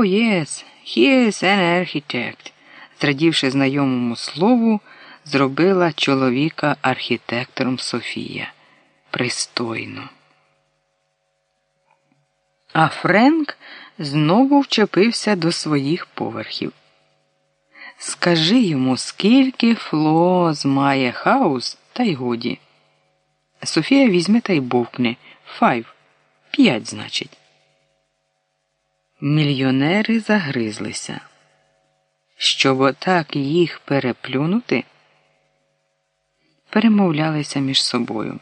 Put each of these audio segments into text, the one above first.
О, yes, is an architect. Зрадівши знайомому слову, зробила чоловіка архітектором Софія. Пристойно. А Френк знову вчепився до своїх поверхів. Скажи йому, скільки floors має house, та й годі. Софія візьме та й бовкне. Файв. П'ять, значить. Мільйонери загризлися. Щоб отак їх переплюнути, перемовлялися між собою.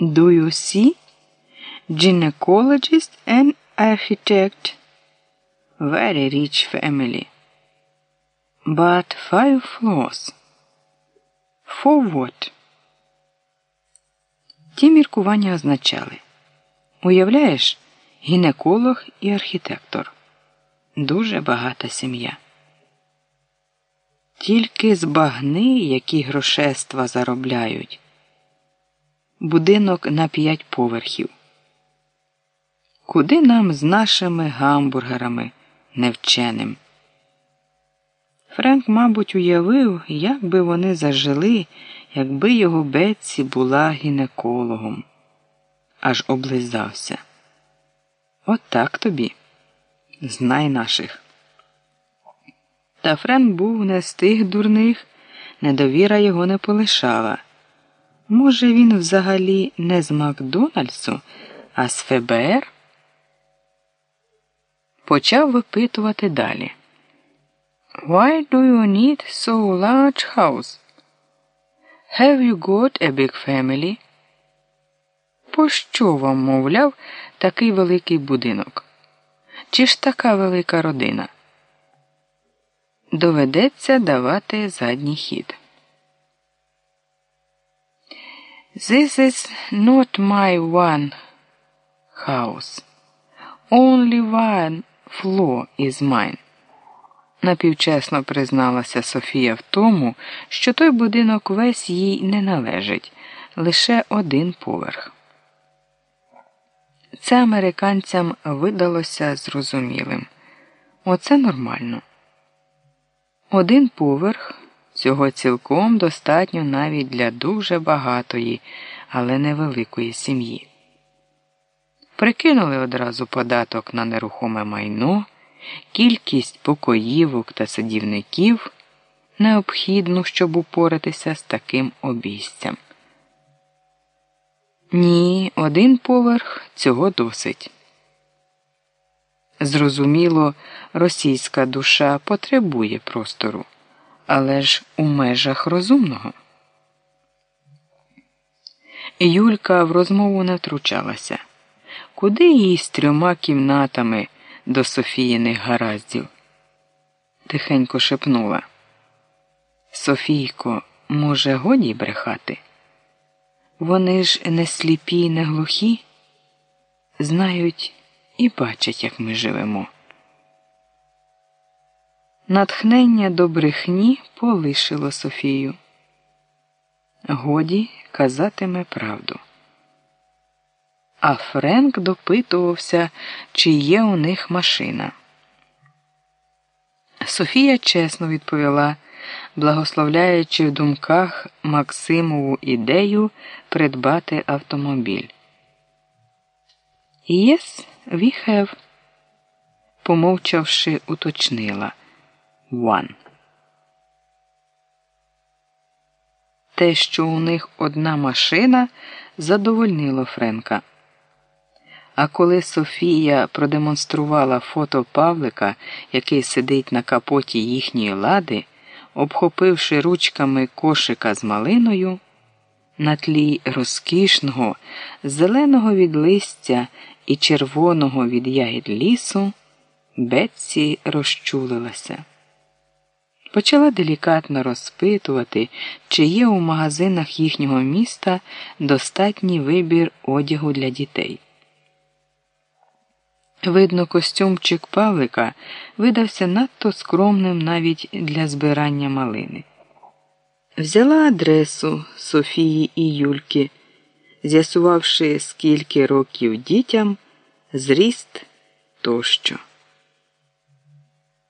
Do you see? Gynecologist and architect. Very rich family. But five floors. For what? Ті міркування означали. Уявляєш, гінеколог і архітектор. Дуже багата сім'я. Тільки збагни, які грошества заробляють. Будинок на п'ять поверхів. Куди нам з нашими гамбургерами невченим? Френк, мабуть, уявив, як би вони зажили, якби його Бетсі була гінекологом. Аж облизався. От так тобі. Знай наших. Та Френк був не з тих дурних, недовіра його не полишала. Може, він взагалі не з Макдональдсу, а з ФБР? Почав випитувати далі. Why do you need so large house? Have you got a big family? Пощо вам, мовляв, такий великий будинок? Чи ж така велика родина? Доведеться давати задній хід. This is not my one house. Only one floor is mine. Напівчесно призналася Софія в тому, що той будинок весь їй не належить, лише один поверх. Це американцям видалося зрозумілим. Оце нормально. Один поверх цього цілком достатньо навіть для дуже багатої, але невеликої сім'ї. Прикинули одразу податок на нерухоме майно, кількість покоївок та садівників, необхідну, щоб упоратися з таким обійстям. Ні, один поверх цього досить. Зрозуміло, російська душа потребує простору, але ж у межах розумного. Юлька в розмову не втручалася. Куди їй з трьома кімнатами до Софіїних гараздів? Тихенько шепнула. Софійко, може, годі брехати? Вони ж не сліпі, й не глухі, знають і бачать, як ми живемо. Натхнення до брехні полишило Софію. Годі казатиме правду. А Френк допитувався, чи є у них машина. Софія чесно відповіла, благословляючи в думках Максимову ідею придбати автомобіль. Yes, we have, помовчавши, уточнила one. Те, що у них одна машина, задовольнило Френка. А коли Софія продемонструвала фото Павлика, який сидить на капоті їхньої лади, обхопивши ручками кошика з малиною, на тлі розкішного, зеленого від листя і червоного від ягід лісу, Бетсі розчулилася. Почала делікатно розпитувати, чи є у магазинах їхнього міста достатній вибір одягу для дітей. Видно, костюмчик Павлика видався надто скромним навіть для збирання малини. Взяла адресу Софії і Юльки, з'ясувавши, скільки років дітям, зріст тощо.